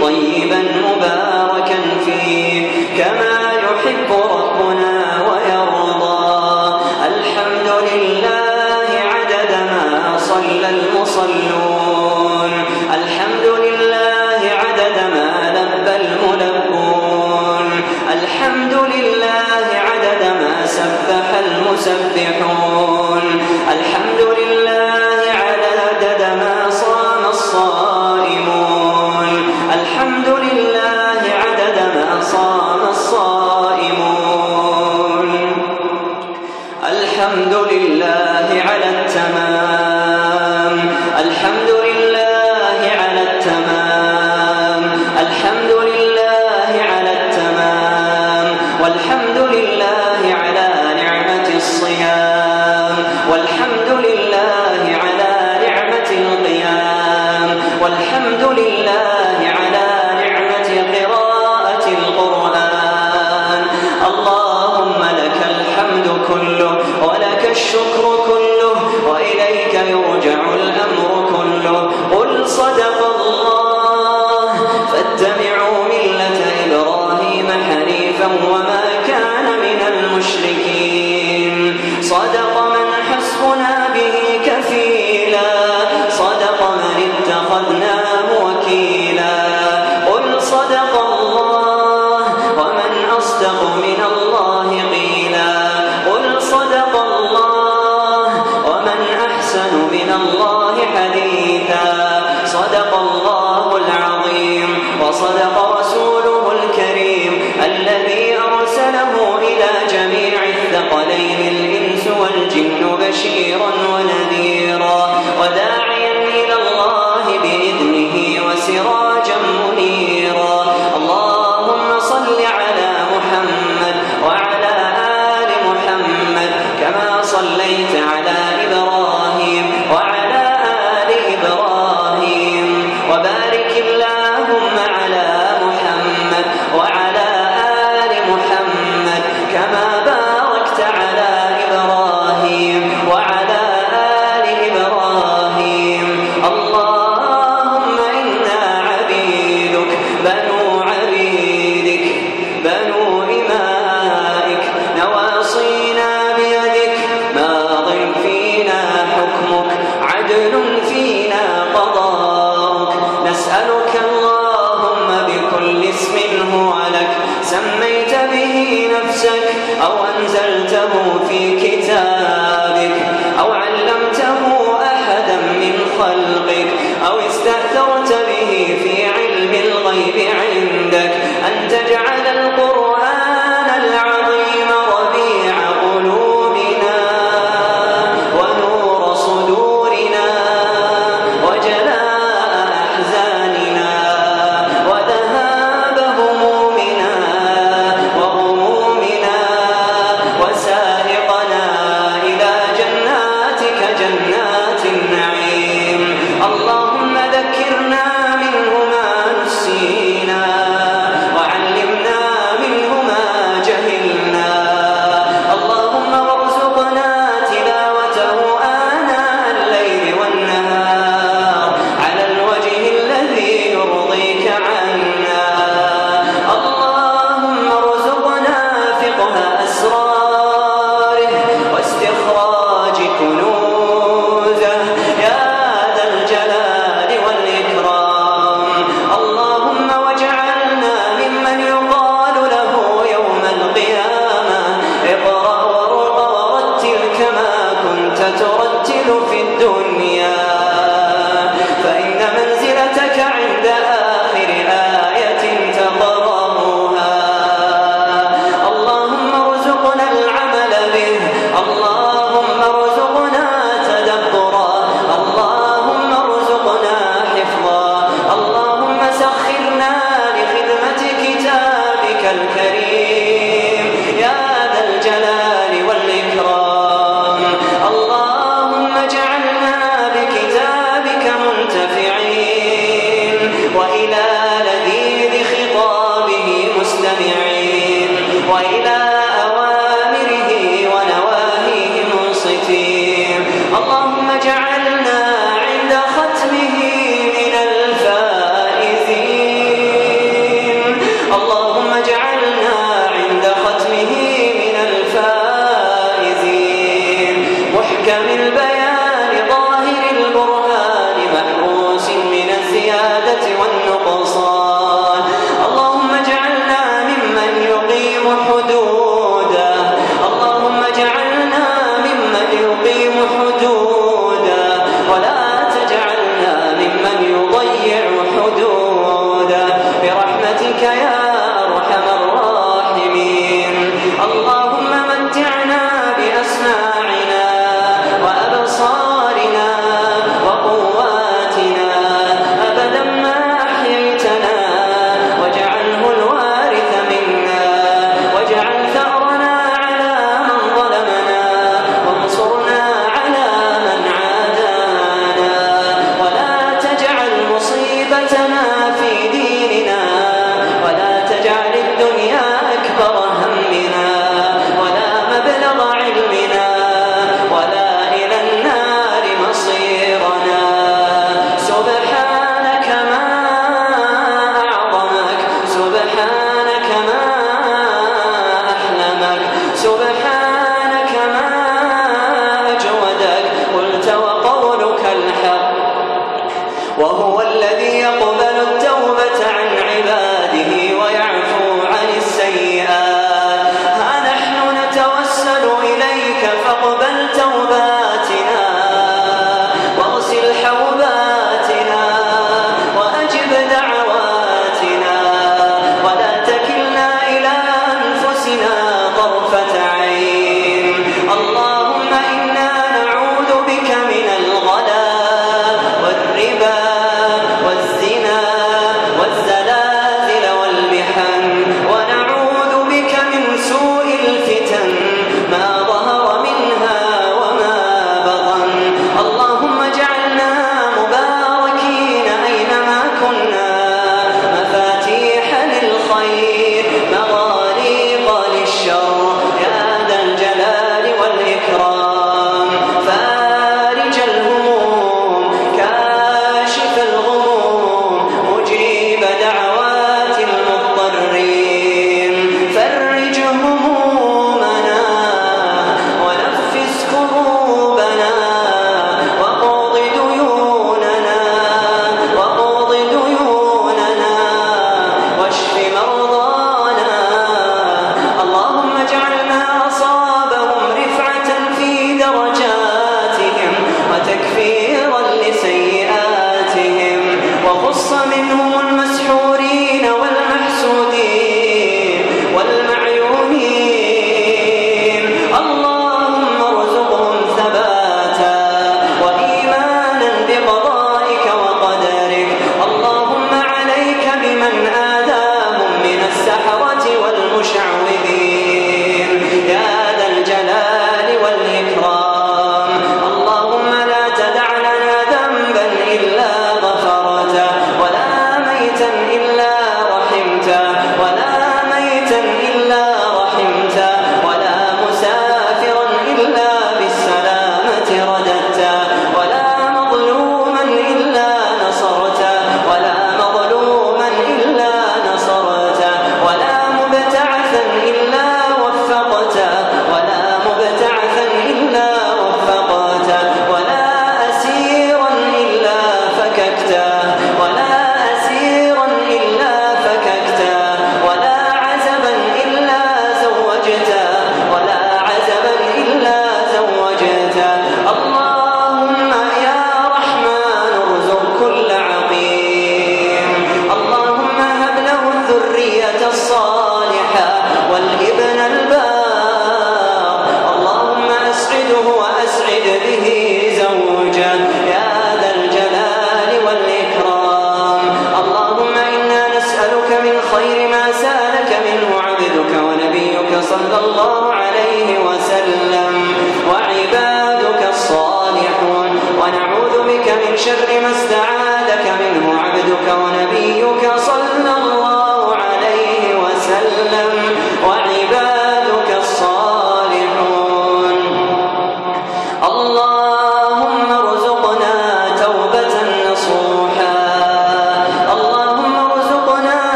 طيبا الحمد لله على التمام. الحمد شيء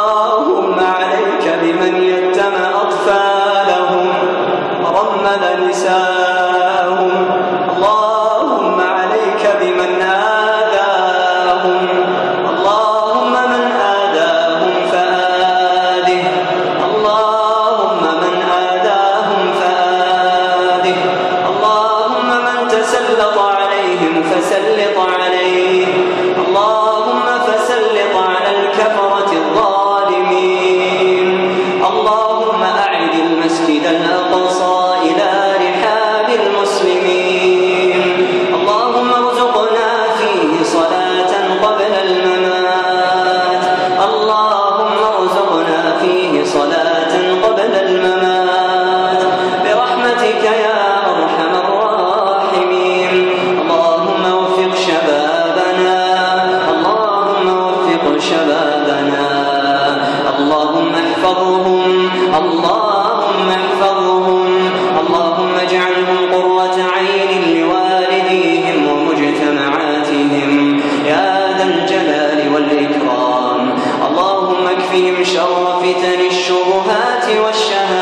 اللهم عليك بمن يتم أطفالهم رمل نساءهم فيهم شر فتن الشبهات والشهادات.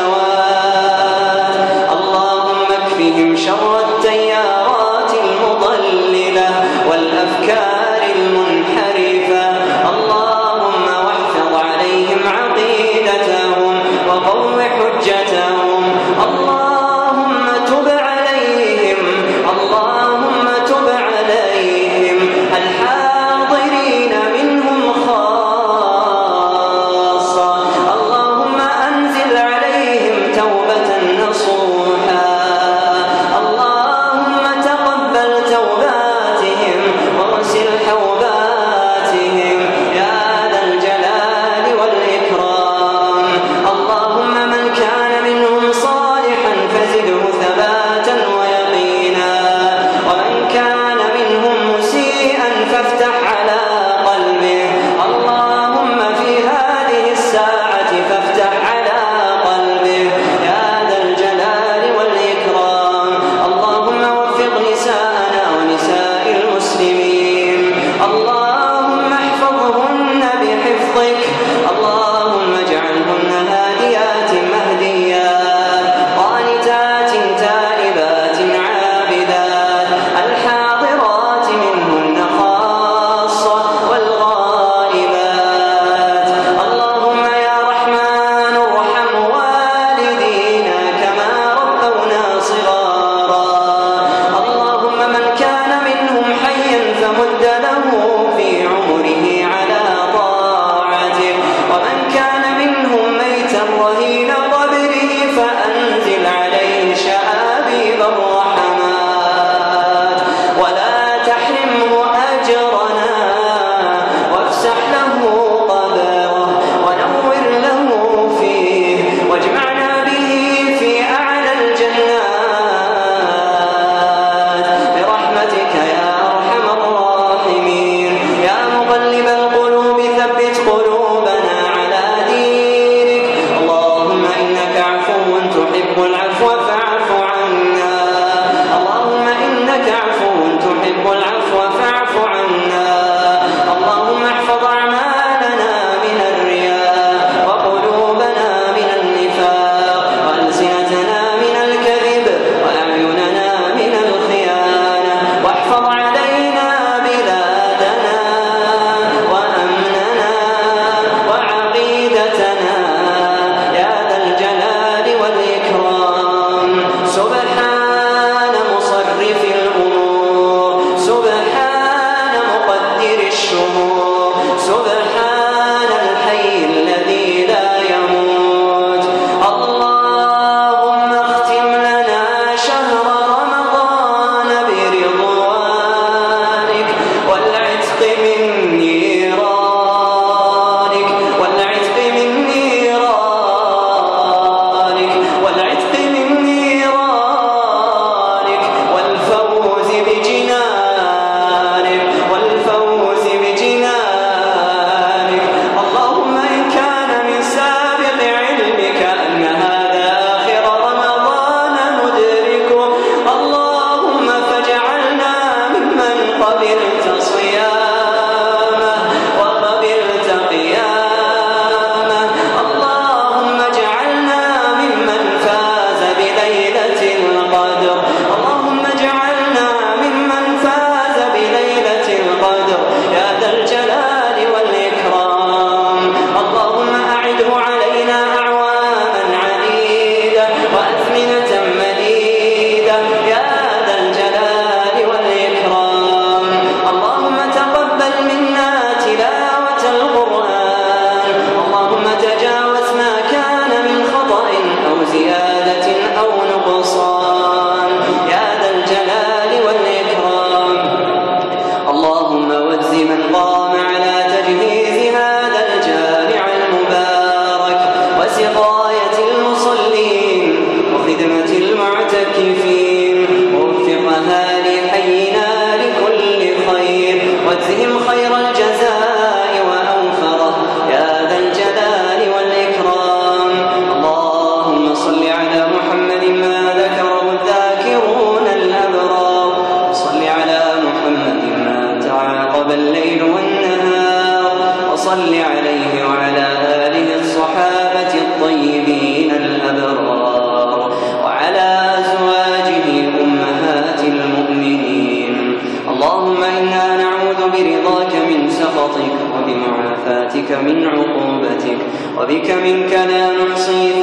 وصل عليه وعلى آله الصحابة الطيبين الأبرار وعلى أزواجه أمهات المؤمنين. اللهم إنا نعوذ برضاك من سخطك وبمعافاتك من عقوبتك وبك منك لا نحصي